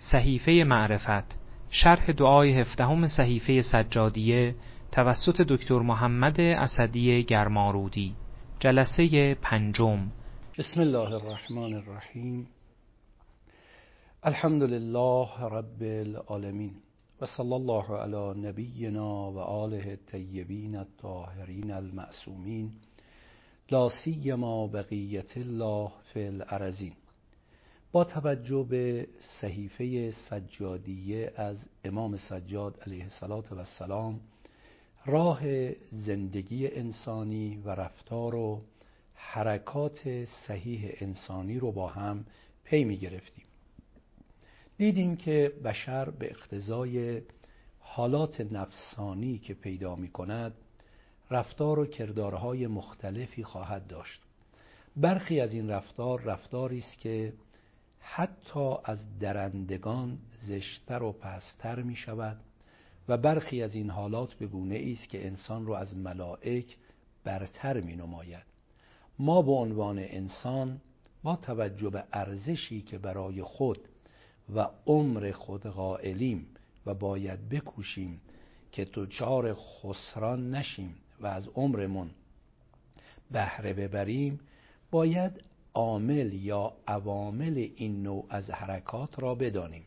صحیفه معرفت شرح دعای هفدهم صحیفه سجادیه توسط دکتر محمد اسدی گرمارودی. جلسه پنجم. بسم الله الرحمن الرحیم. الحمد لله رب العالمین. و صلی الله علی نبینا و آله الطیبین الطاهرین المعصومین. لا سیما بقیت الله فی الارضین. با توجه به صحیفه سجادیه از امام سجاد علیه السلام راه زندگی انسانی و رفتار و حرکات صحیح انسانی رو با هم پی می گرفتیم. دیدیم که بشر به اقتضای حالات نفسانی که پیدا می کند رفتار و کردارهای مختلفی خواهد داشت. برخی از این رفتار رفتاری است که حتی از درندگان زشتر و پستر می شود و برخی از این حالات به گونه است که انسان را از ملائک برتر می نماید. ما به عنوان انسان با توجه به ارزشی که برای خود و عمر خود قائلیم و باید بکوشیم که توچار خسران نشیم و از عمرمون بهره ببریم باید عامل یا عوامل این نوع از حرکات را بدانیم.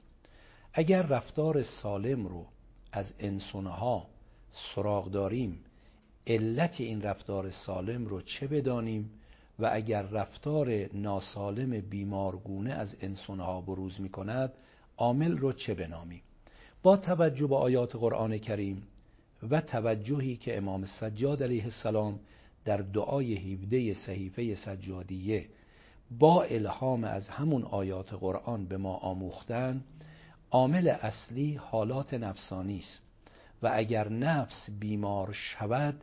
اگر رفتار سالم رو از انسانها سراغ داریم علت این رفتار سالم رو چه بدانیم؟ و اگر رفتار ناسالم بیمارگونه از انسانها بروز می کند عامل رو چه بنامیم؟ با توجه به آیات قرآن کریم و توجهی که امام سجاد علیه السلام در دعای 17 صحیفه سجادیه با الهام از همون آیات قرآن به ما آموختن عامل اصلی حالات نفسانی است. و اگر نفس بیمار شود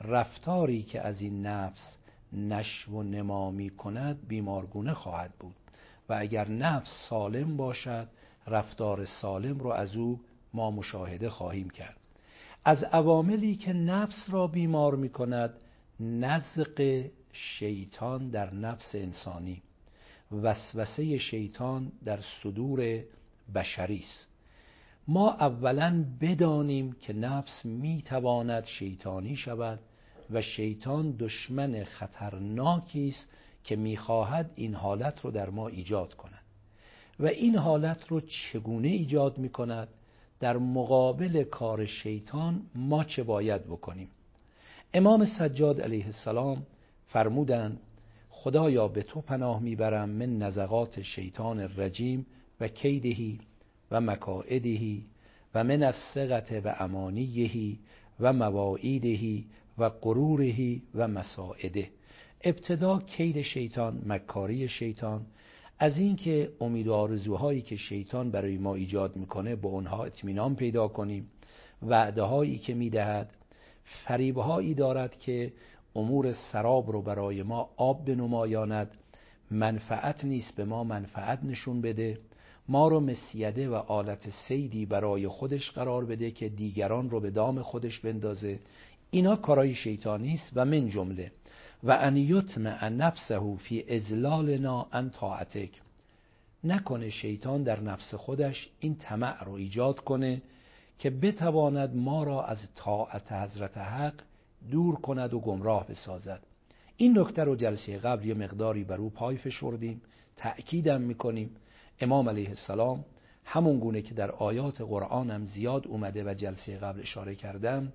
رفتاری که از این نفس نشو و نما کند بیمارگونه خواهد بود. و اگر نفس سالم باشد رفتار سالم رو از او ما مشاهده خواهیم کرد. از عواملی که نفس را بیمار می کند نزق شیطان در نفس انسانی. وسوسه شیطان در صدور بشری است. ما اولا بدانیم که نفس می‌تواند شیطانی شود و شیطان دشمن خطرناکی است که می‌خواهد این حالت رو در ما ایجاد کند. و این حالت رو چگونه ایجاد می‌کند؟ در مقابل کار شیطان ما چه باید بکنیم؟ امام سجاد علیه السلام فرمودند خدایا به تو پناه می‌برم من نزغات شیطان الرجیم و کیدهی و مکائدهی و من از سقط و امانیهی و مواعیدهی و قرورهی و مساعده. ابتدا کید شیطان مکاری شیطان. از اینکه امید و آرزوهایی که شیطان برای ما ایجاد می‌کنه به اونها اطمینان پیدا کنیم. وعده هایی که می‌دهد فریبهایی دارد که امور سراب رو برای ما آب بنمایاند. منفعت نیست به ما منفعت نشون بده. ما رو مسیده و آلت سیدی برای خودش قرار بده که دیگران رو به دام خودش بندازه. اینا کارای شیطانی است و من جمله. و ان یطمع نفسه فی ازلالنا ان طاعتک. نکنه شیطان در نفس خودش این طمع رو ایجاد کنه که بتواند ما را از طاعت حضرت حق دور کند و گمراه بسازد. این نکته رو جلسه قبل یه مقداری بر او پای فشردیم. تأکیدم می‌کنیم. امام علیه السلام همون گونه که در آیات قرآن هم زیاد اومده و جلسه قبل اشاره کردم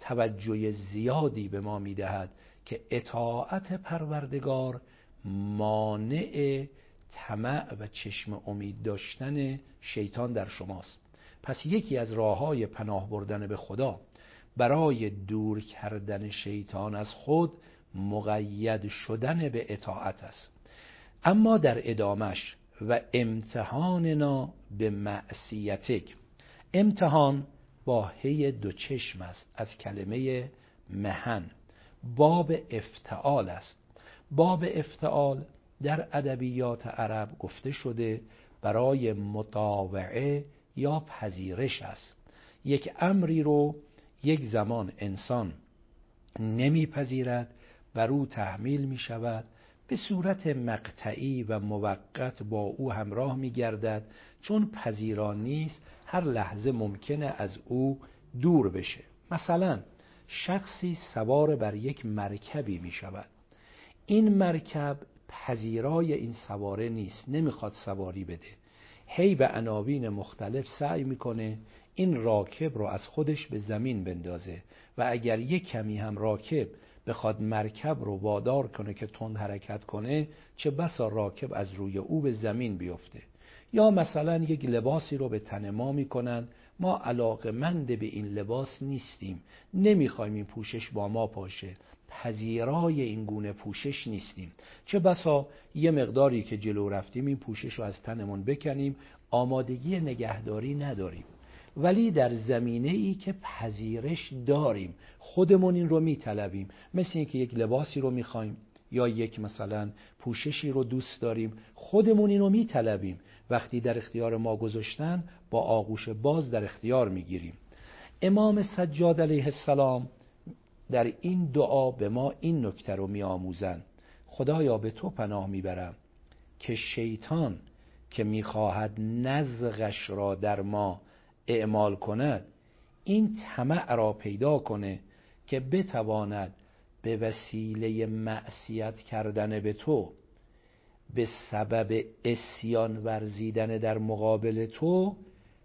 توجه زیادی به ما می‌دهد که اطاعت پروردگار مانع طمع و چشم امید داشتن شیطان در شماست. پس یکی از راه های پناه بردن به خدا برای دور کردن شیطان از خود مقید شدن به اطاعت است. اما در ادامش و امتحاننا به معصیتک. امتحان با هی دو چشم است از کلمه مهن. باب افتعال است. باب افتعال در ادبیات عرب گفته شده برای مطاوعه یا پذیرش است. یک امری رو یک زمان انسان نمیپذیرد بر او تحمیل می شود به صورت مقطعی و موقت با او همراه می گردد چون پذیران نیست هر لحظه ممکنه از او دور بشه. مثلا شخصی سوار بر یک مرکبی می شود این مرکب پذیرای این سواره نیست نمی‌خواد سواری بده. هی به عناوین مختلف سعی می‌کنه این راکب رو از خودش به زمین بندازه و اگر یک کمی هم راکب بخواد مرکب رو وادار کنه که تند حرکت کنه چه بسا راکب از روی او به زمین بیفته؟ یا مثلا یک لباسی رو به تن ما می‌کنن ما مند به این لباس نیستیم. نمی‌خوایم این پوشش با ما پاشه پذیرای این گونه پوشش نیستیم. چه بسا یه مقداری که جلو رفتیم این پوشش رو از تنمون بکنیم آمادگی نگهداری نداریم. ولی در زمینه ای که پذیرش داریم خودمون این رو میطلبیم. مثل اینکه یک لباسی رو می‌خوایم یا یک مثلا پوششی رو دوست داریم خودمون این رو میطلبیم. وقتی در اختیار ما گذاشتن با آغوش باز در اختیار می‌گیریم. امام سجاد علیه السلام در این دعا به ما این نکته رو میآموزند خدایا به تو پناه می‌برم که شیطان که می‌خواهد نزغش را در ما اعمال کند این طمع را پیدا کنه که بتواند به وسیله معصیت کردن به تو به سبب اسیان ورزیدن در مقابل تو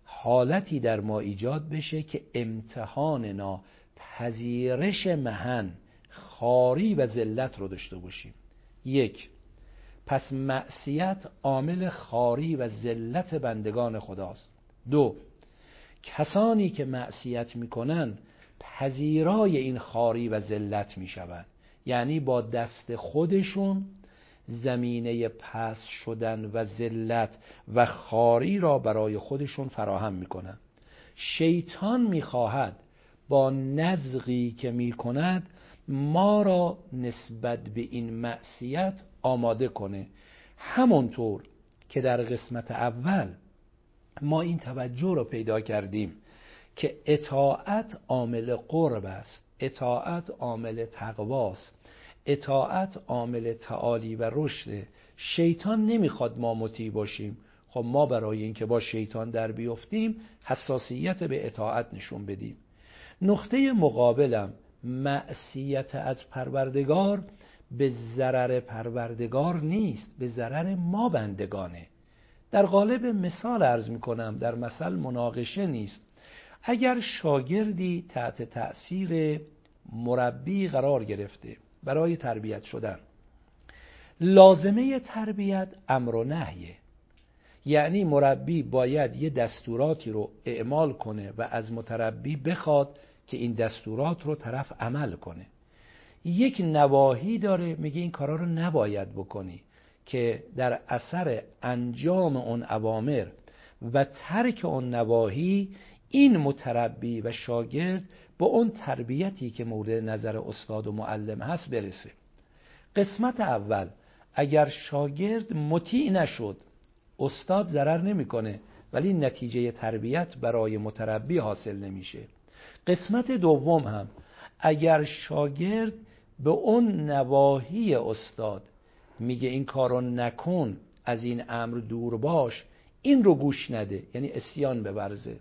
حالتی در ما ایجاد بشه که امتحان پذیرش مهن خاری و ذلت رو داشته باشیم. یک پس معصیت عامل خاری و ذلت بندگان خداست. دو کسانی که معصیت می‌کنن پذیرای این خاری و ذلت می‌شوند. یعنی با دست خودشون زمینه پس شدن و ذلت و خاری را برای خودشون فراهم می‌کنن. شیطان می‌خواهد با نزغی که می‌کند ما را نسبت به این معصیت آماده کنه. همونطور که در قسمت اول ما این توجه را پیدا کردیم که اطاعت عامل قرب است اطاعت عامل تقواست اطاعت عامل تعالی و رشد. شیطان نمی‌خواد ما مطیع باشیم. خب ما برای اینکه با شیطان در بیفتیم حساسیت به اطاعت نشون بدیم. نقطه مقابلم معصیت از پروردگار به ضرر پروردگار نیست به ضرر ما بندگانه. در قالب مثال ارز می کنم در مثل مناقشه نیست. اگر شاگردی تحت تأثیر مربی قرار گرفته برای تربیت شدن لازمه تربیت امر و نهیه. یعنی مربی باید یه دستوراتی رو اعمال کنه و از متربی بخواد که این دستورات رو طرف عمل کنه. یک نواهی داره میگه این کارا رو نباید بکنی. که در اثر انجام اون اوامر و ترک اون نواهی این متربی و شاگرد با اون تربیتی که مورد نظر استاد و معلم هست برسه. قسمت اول اگر شاگرد مطیع نشد استاد ضرر نمی‌کنه ولی نتیجه تربیت برای متربی حاصل نمیشه. قسمت دوم هم اگر شاگرد به اون نواهی استاد میگه این کارو نکن از این امر دور باش این رو گوش نده. یعنی اسیان بورزه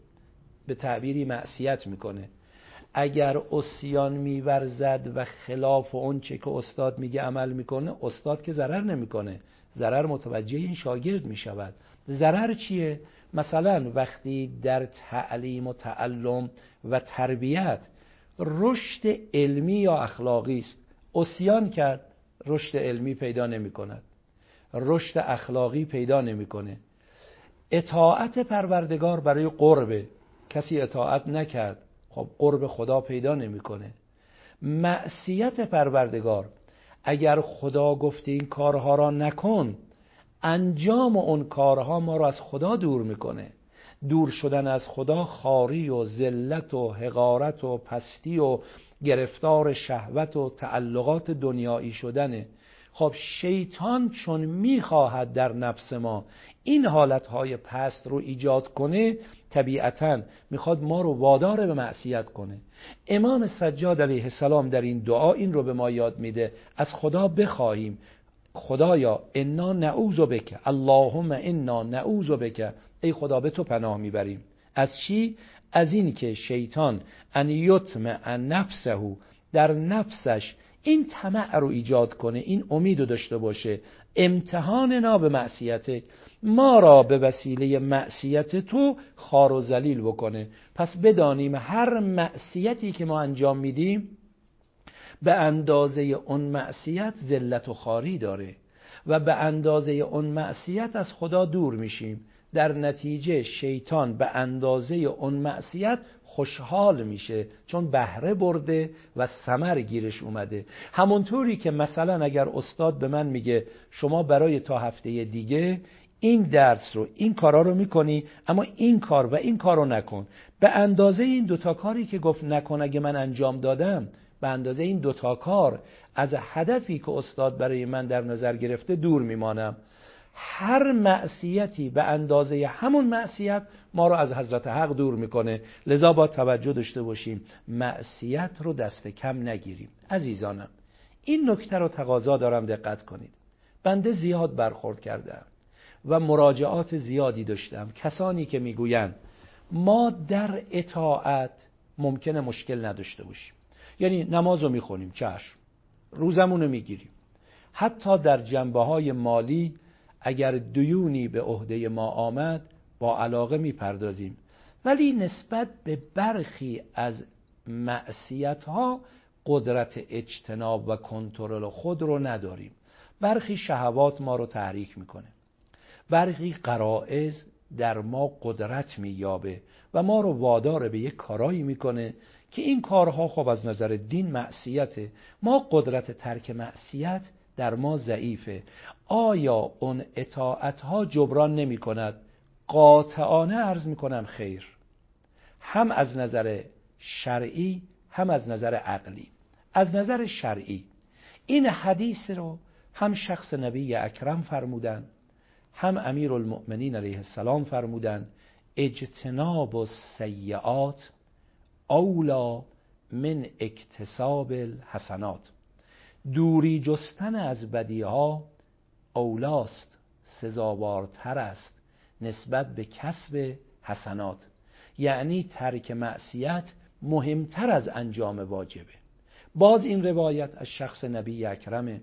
به تعبیری معصیت می‌کنه. اگر اسیان میورزد و خلاف اون چه که استاد میگه عمل می‌کنه استاد که ضرر نمی‌کنه. ضرر متوجه این شاگرد می‌شود. ضرر چیه؟ مثلا وقتی در تعلیم و تعلم و تربیت رشد علمی یا اخلاقی است. اسیان کرد. رشد علمی پیدا نمی کند رشد اخلاقی پیدا نمی‌کنه. اطاعت پروردگار برای قربه. کسی اطاعت نکرد خب قرب خدا پیدا نمی‌کنه. معصیت پروردگار اگر خدا گفته این کارها را نکن انجام اون کارها ما را از خدا دور می‌کنه. دور شدن از خدا خاری و ذلت و حقارت و پستی و گرفتار شهوت و تعلقات دنیایی شدنه. خب شیطان چون می‌خواهد در نفس ما این حالتهای پست رو ایجاد کنه طبیعتا می‌خواد ما رو وادار به معصیت کنه. امام سجاد علیه السلام در این دعا این رو به ما یاد میده. از خدا بخواهیم. خدایا انا نعوذ بک. اللهم انا نعوذ بک. ای خدا به تو پناه می‌بریم. از چی؟ از این که شیطان ان یطمع نفسه در نفسش این طمع رو ایجاد کنه این امید رو داشته باشه امتحان به معصیت ما را به وسیله معصیت تو خار و زلیل بکنه. پس بدانیم هر معصیتی که ما انجام میدیم به اندازه اون معصیت ذلت و خاری داره و به اندازه اون معصیت از خدا دور میشیم. در نتیجه شیطان به اندازه اون معصیت خوشحال میشه چون بهره برده و سمر گیرش اومده. همونطوری که مثلا اگر استاد به من میگه شما برای تا هفته دیگه این درس رو این کارا رو می‌کنی اما این کار و این کار رو نکن. به اندازه این دوتا کاری که گفت نکن اگه من انجام دادم به اندازه این دوتا کار از هدفی که استاد برای من در نظر گرفته دور میمانم. هر معصیتی به اندازه همون معصیت ما رو از حضرت حق دور می‌کنه. لذا با توجه داشته باشیم معصیت رو دست کم نگیریم. عزیزانم این نکته رو تقاضا دارم دقت کنید. بنده زیاد برخورد کردم و مراجعات زیادی داشتم. کسانی که می‌گویند ما در اطاعت ممکنه مشکل نداشته باشیم. یعنی نماز رو می‌خونیم چشم. روزمون رو می‌گیریم. حتی در جنبه های مالی اگر دیونی به عهده ما آمد با علاقه می‌پردازیم. ولی نسبت به برخی از معصیت ها قدرت اجتناب و کنترل خود رو نداریم. برخی شهوات ما رو تحریک می‌کنه. برخی قرائز در ما قدرت مییابه و ما رو وادار به یک کارایی می‌کنه که این کارها خب از نظر دین معصیته. ما قدرت ترک معصیت در ما ضعیفه. آیا اون اطاعت ها جبران نمی کند قاطعانه عرض می کنم خیر. هم از نظر شرعی هم از نظر عقلی. از نظر شرعی. این حدیث رو هم شخص نبی اکرم فرمودن هم امیر المؤمنین علیه السلام فرمودن اجتناب و سیعات اولا من اکتساب الحسنات. دوری جستن از بدیها اولاست سزاوارتر است نسبت به کسب حسنات. یعنی ترک معصیت مهمتر از انجام واجبه. باز این روایت از شخص نبی اکرم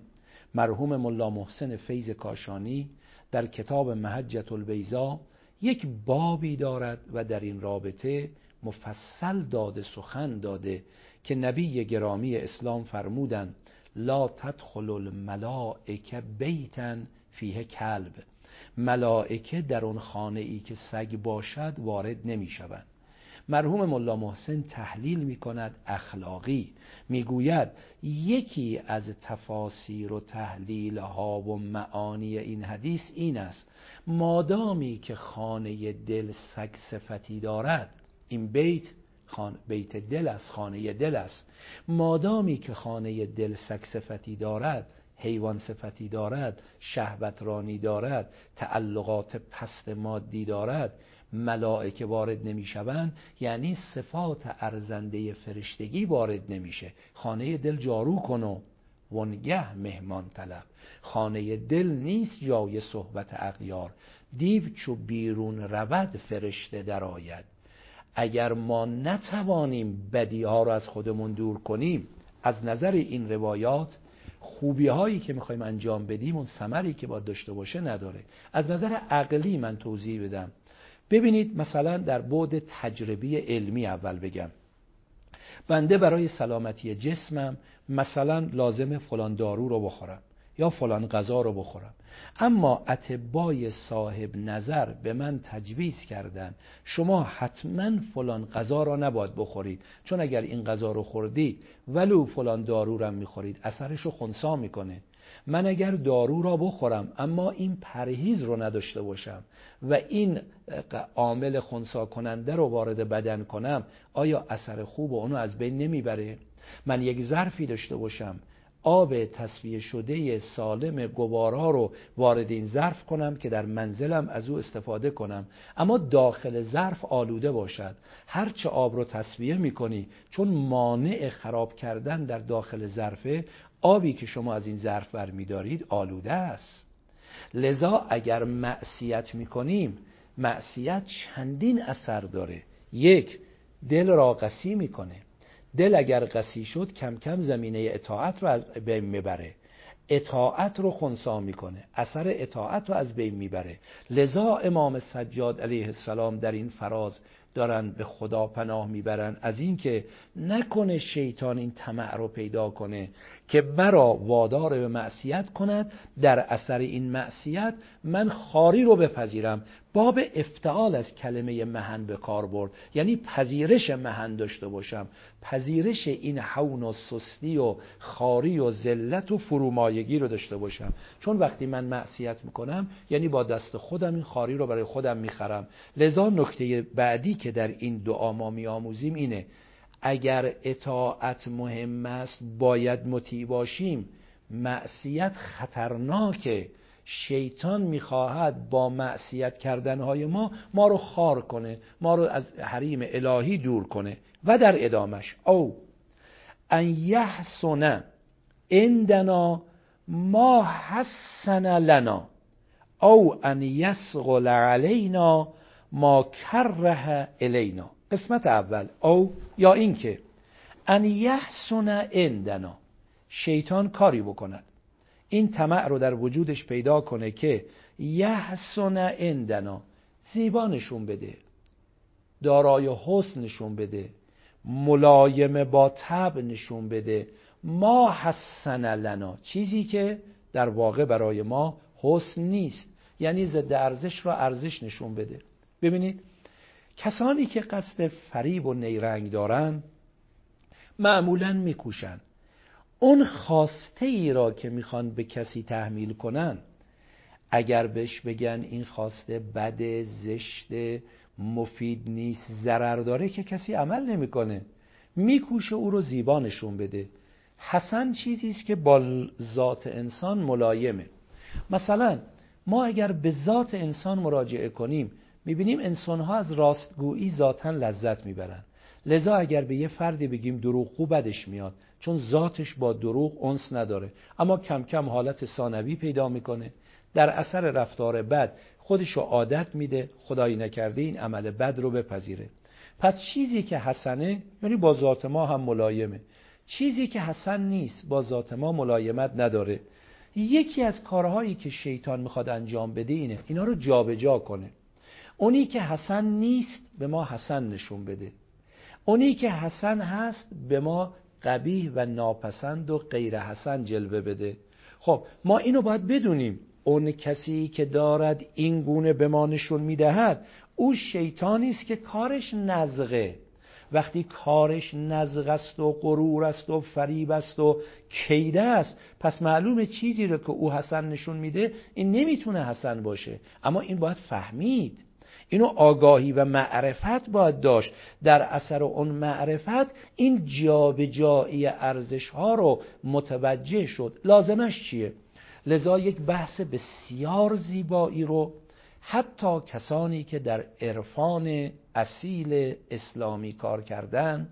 مرحوم ملا محسن فیض کاشانی در کتاب محجت البیزا یک بابی دارد و در این رابطه مفصل داده سخن داده که نبی گرامی اسلام فرمودند لا تدخل الملائکه بیتن فیه کلب. ملائکه در اون خانه ای که سگ باشد وارد نمی شوند مرحوم ملا محسن تحلیل می کند اخلاقی. می‌گوید یکی از تفاسیر و تحلیل ها و معانی این حدیث این است. مادامی که خانه دل سگ صفتی دارد این بیت خان... بیت دل است خانه دل است. مادامی که خانه دل سگ صفتی دارد حیوان صفتی دارد شهوت رانی دارد تعلقات پست مادی دارد ملائکه وارد نمی‌شوند یعنی صفات ارزنده فرشتگی وارد نمیشه خانه دل جارو کن و ونگه مهمان طلب. خانه دل نیست جای صحبت اغیار. دیو چو بیرون رود فرشته درآید. اگر ما نتوانیم بدی ها رو از خودمون دور کنیم از نظر این روایات خوبی هایی که می‌خوایم انجام بدیم اون ثمری که باید داشته باشه نداره. از نظر عقلی من توضیح بدم. ببینید مثلا در بعد تجربی علمی اول بگم. بنده برای سلامتی جسمم مثلا لازم فلان دارو رو بخورم. یا فلان غذا رو بخورم. اما اتبای صاحب نظر به من تجویز کردن. شما حتما فلان غذا را نباید بخورید. چون اگر این غذا رو خوردید ولو فلان دارو را می‌خورید اثرش رو خونسا می‌کنه. من اگر دارو را بخورم اما این پرهیز رو نداشته باشم و این عامل خونسا کننده رو وارد بدن کنم آیا اثر خوب اونو از بین نمی‌بره؟ من یک ظرفی داشته باشم آب تصفیه شده سالم گوارا رو وارد این ظرف کنم که در منزلم از او استفاده کنم. اما داخل ظرف آلوده باشد. هرچه آب رو تصفیه می‌کنی چون مانع خراب کردن در داخل ظرفه آبی که شما از این ظرف برمیدارید آلوده است. لذا اگر معصیت می‌کنیم معصیت چندین اثر داره. یک دل را قسی می‌کنه. دل اگر قسی شد کم کم زمینه اطاعت رو از بین می‌بره. اطاعت رو خونسا می‌کنه. اثر اطاعت رو از بین می‌بره. لذا امام سجاد علیه السلام در این فراز دارن به خدا پناه می‌برن. از اینکه نکنه شیطان این طمع رو پیدا کنه. که مرا وادار به معصیت کند در اثر این معصیت من خاری رو بپذیرم. باب افتعال از کلمه مهن به کار برد. یعنی پذیرش مهن داشته باشم. پذیرش این حون و سستی و خاری و ذلت و فرومایگی رو داشته باشم. چون وقتی من معصیت می‌کنم یعنی با دست خودم این خاری رو برای خودم می‌خرم. لذا نکته بعدی که در این دعا ما میآموزیم اینه. اگر اطاعت مهم است باید مطیع باشیم. معصیت خطرناکه شیطان می‌خواهد با معصیت کردنهای ما ما رو خار کنه ما رو از حریم الهی دور کنه و در ادامش. او ان یحسن عندنا ما حسن لنا. او ان یسغل علینا ما کره الینا. قسمت اول. او یا اینکه ان یحسن عندنا. شیطان کاری بکند. این طمع رو در وجودش پیدا کنه که یحسن عندنا. زیبا نشون بده. دارای حسن نشون بده. ملایم با تب نشون بده. ما حسن لنا. چیزی که در واقع برای ما حسن نیست. یعنی ضد ارزش را ارزش نشون بده. ببینید کسانی که قصد فریب و نیرنگ دارن معمولا میکوشن. اون خواسته ای را که می‌خوان به کسی تحمیل کنن اگر بهش بگن این خواسته بد زشت مفید نیست ضرر داره که کسی عمل نمی‌کنه میکوشه او رو زیبا نشون بده. حسن چیزی است که با ذات انسان ملایمه. مثلا ما اگر به ذات انسان مراجعه کنیم می‌بینیم انسانها از راستگویی ذاتا لذت می‌برن لذا اگر به یه فردی بگیم دروغ خوب بدش میاد چون ذاتش با دروغ انس نداره. اما کم کم حالت ثانوی پیدا می‌کنه. در اثر رفتار بد خودش رو عادت میده خدایی نکرده این عمل بد رو بپذیره. پس چیزی که حسنه یعنی با ذات ما هم ملایمه. چیزی که حسن نیست با ذات ما ملایمت نداره. یکی از کارهایی که شیطان می‌خواد انجام بده اینه اینا رو جابجا جا کنه. اونی که حسن نیست به ما حسن نشون بده. اونی که حسن هست به ما قبیح و ناپسند و غیر حسن جلوه بده. خب ما اینو باید بدونیم. اون کسی که دارد این گونه به ما نشون می‌دهد او شیطانی است که کارش نزغه. وقتی کارش نزغ است و غرور است و فریب است و کیده است پس معلومه چیزی رو که او حسن نشون میده این نمی‌تونه حسن باشه. اما این باید فهمید. اینو آگاهی و معرفت باید داشت. در اثر اون معرفت این جابجایی ارزش ها رو متوجه شد. لازمش چیه؟ لذا یک بحث بسیار زیبایی رو حتی کسانی که در عرفان اصیل اسلامی کار کردن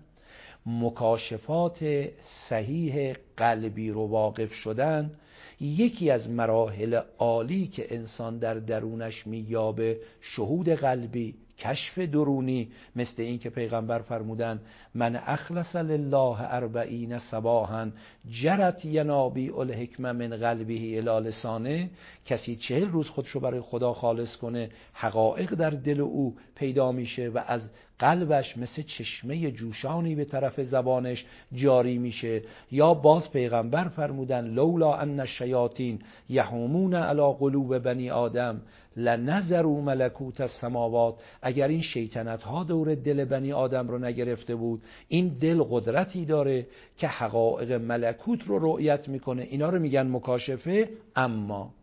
مکاشفات صحیح قلبی رو واقف شدن یکی از مراحل عالی که انسان در درونش مییابه شهود قلبی کشف درونی مثل این که پیغمبر فرمودن من اخلص لله اربعین صباحا جرت ینابی الحکمه من قلبه الی لسانه. کسی چهل روز خودشو برای خدا خالص کنه حقایق در دل او پیدا میشه و از قلبش مثل چشمه جوشانی به طرف زبانش جاری میشه. یا باز پیغمبر فرمودن لولا ان الشیاطین یحومون علی قلوب بنی آدم لنظروا ملکوت السماوات. اگر این شیطنت ها دور دل بنی آدم رو نگرفته بود این دل قدرتی داره که حقایق ملکوت رو رؤیت می‌کنه. اینا رو میگن مکاشفه. اما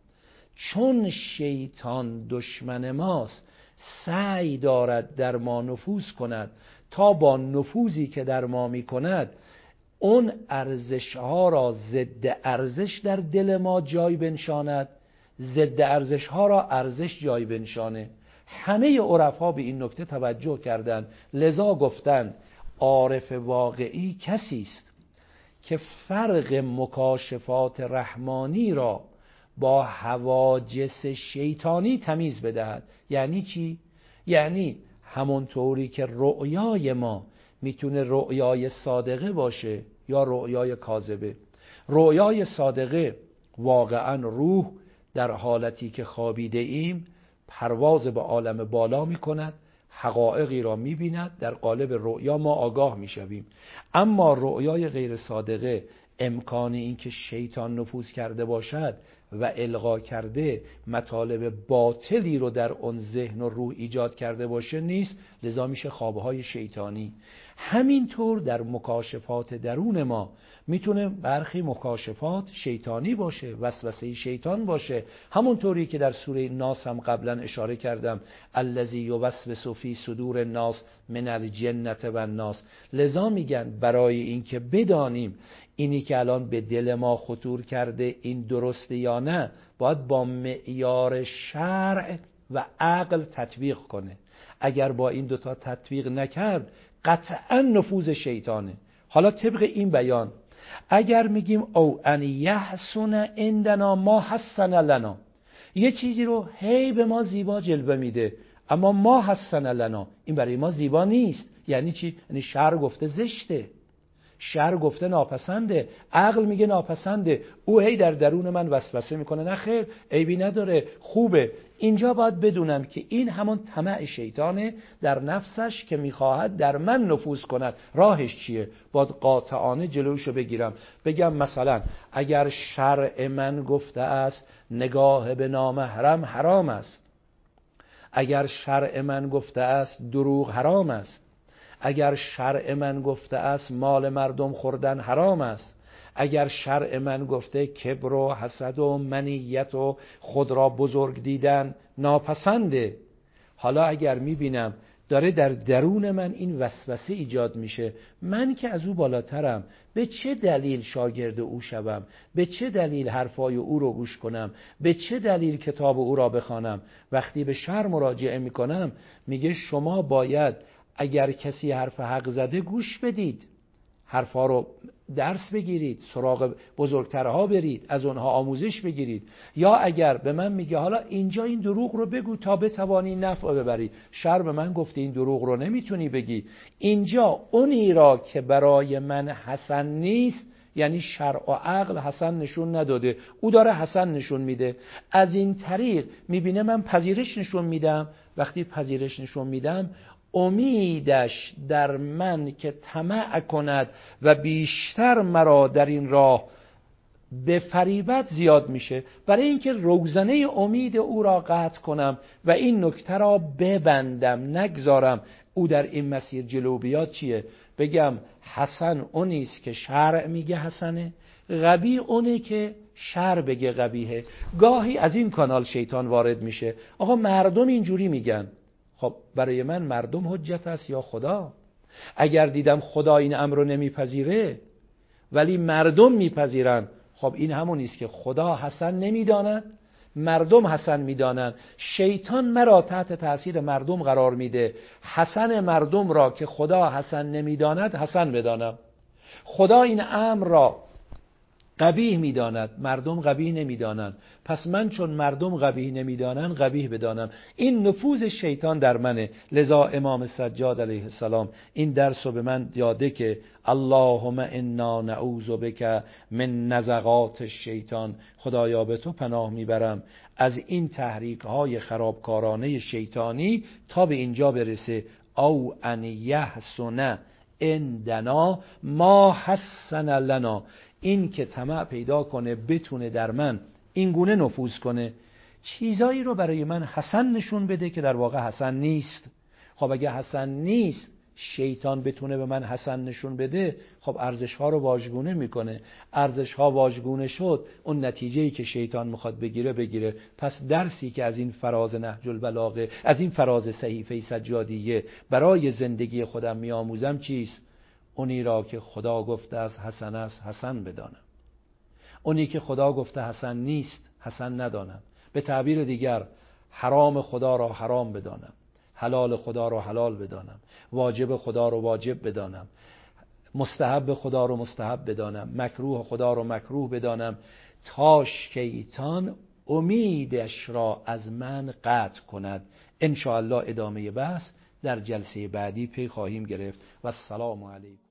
چون شیطان دشمن ماست سعی دارد در ما نفوذ کند تا با نفوذی که در ما می کند اون ارزش ها را ضد ارزش در دل ما جای بنشاند. ضد ارزش ها را ارزش جای بنشانه. همه عرفا به این نکته توجه کردند. لذا گفتند عارف واقعی کسی است که فرق مکاشفات رحمانی را با حواجس شیطانی تمیز بدهد. یعنی چی؟ یعنی همونطوری که رؤیای ما می‌تونه رؤیای صادقه باشه یا رؤیای کاذبه. رؤیای صادقه واقعا روح در حالتی که خوابیده ایم پرواز به عالم بالا می کند حقایقی را می بیند در قالب رؤیا ما آگاه می شویم اما رؤیای غیر صادقه امکان اینکه شیطان نفوذ کرده باشد و القا کرده مطالب باطلی رو در اون ذهن و روح ایجاد کرده باشه نیست لذا میشه خوابهای شیطانی. همینطور در مکاشفات درون ما می‌تونه برخی مکاشفات شیطانی باشه وسوسه شیطان باشه. همونطوری که در سوره ناس هم قبلا اشاره کردم الذی یوسوس فی صدور الناس من الجنت و الناس لذا میگن برای اینکه بدانیم اینی که الان به دل ما خطور کرده این درسته یا نه؟ باید با معیار شرع و عقل تطبیق کنه. اگر با این دوتا تطبیق نکرد قطعا نفوذ شیطانه. حالا طبق این بیان اگر میگیم او ان یحسن عندنا ما حسن لنا یه چیزی رو هی به ما زیبا جلوه میده اما ما حسن لنا این برای ما زیبا نیست. یعنی چی؟ یعنی شر گفته زشته. شر گفته ناپسنده عقل میگه ناپسنده. او هی در درون من وسوسه می‌کنه. نه خیر عیبی نداره. خوبه. اینجا باید بدونم که این همون طمع شیطانه در نفسش که می‌خواهد در من نفوذ کند. راهش چیه؟ باید قاطعانه جلوشو بگیرم. بگم مثلا اگر شرع من گفته است نگاه به نامحرم حرام است. اگر شرع من گفته است دروغ حرام است. اگر شرع من گفته است مال مردم خوردن حرام است. اگر شرع من گفته کبر و حسد و منیت و خود را بزرگ دیدن ناپسنده. حالا اگر می‌بینم داره در درون من این وسوسه ایجاد میشه من که از او بالاترم به چه دلیل شاگرد او شوم؟ به چه دلیل حرفای او رو گوش کنم؟ به چه دلیل کتاب او را بخوانم؟ وقتی به شر مراجعه می‌کنم میگه شما باید اگر کسی حرف حق زده گوش بدید حرفها رو درس بگیرید سراغ بزرگترها برید از اونها آموزش بگیرید. یا اگر به من میگه حالا اینجا این دروغ رو بگو تا بتوانی نفع ببری. شر به من گفته این دروغ رو نمی‌تونی بگی. اینجا اونی را که برای من حسن نیست یعنی شرع و عقل حسن نشون نداده. او داره حسن نشون میده. از این طریق می‌بینه من پذیرش نشون میدم. وقتی پذیرش نشون میدم امیدش در من که طمع کند و بیشتر مرا در این راه به فریبت زیاد میشه. برای اینکه روزنه امید او را قطع کنم و این نکته را ببندم نگذارم. او در این مسیر جلو بیاد چیه؟ بگم حسن اونیست که شرع میگه حسنه غبی اونه که شر بگه قبیهه گاهی از این کانال شیطان وارد میشه. آقا مردم اینجوری میگن. خب برای من مردم حجت است یا خدا؟ اگر دیدم خدا این امر رو نمیپذیره ولی مردم میپذیرن. خب این همون است که خدا حسن نمی‌داند مردم حسن می‌دانند. شیطان مرا تحت تاثیر مردم قرار میده. حسن مردم را که خدا حسن نمی‌داند حسن بدانم. خدا این امر را قبیه می‌داند مردم قبیه نمی‌دانند. پس من چون مردم قبیه نمی‌دانند قبیه بدانم. این نفوذ شیطان در منه. لذا امام سجاد علیه السلام این درس رو به من یاده که اللهم انا نعوذ بک من نزغات الشیطان. خدایا به تو پناه می‌برم. از این تحریک های خرابکارانه شیطانی تا به اینجا برسه. او ان یحسن اندنا ما حسن لنا. این که طمع پیدا کنه بتونه در من این گونه نفوذ کنه چیزایی رو برای من حسن نشون بده که در واقع حسن نیست. خب اگه حسن نیست شیطان بتونه به من حسن نشون بده خب ارزش ها رو واژگونه می‌کنه. ارزش ها واژگونه شد اون نتیجه ای که شیطان می‌خواد بگیره بگیره. پس درسی که از این فراز نهج البلاغه از این فراز صحیفه سجادیه برای زندگی خودم میآموزم چیست؟ اونی را که خدا گفته از حسن است حسن بدانم. اونی که خدا گفته حسن نیست حسن ندانم. به تعبیر دیگر حرام خدا را حرام بدانم. حلال خدا را حلال بدانم. واجب خدا را واجب بدانم. مستحب خدا رو مستحب بدانم. مکروه خدا رو مکروه بدانم. تا شیطان امیدش را از من قطع کند. ان الله ادامه بحث در جلسه بعدی پی خواهیم گرفت. و السلام علیکم.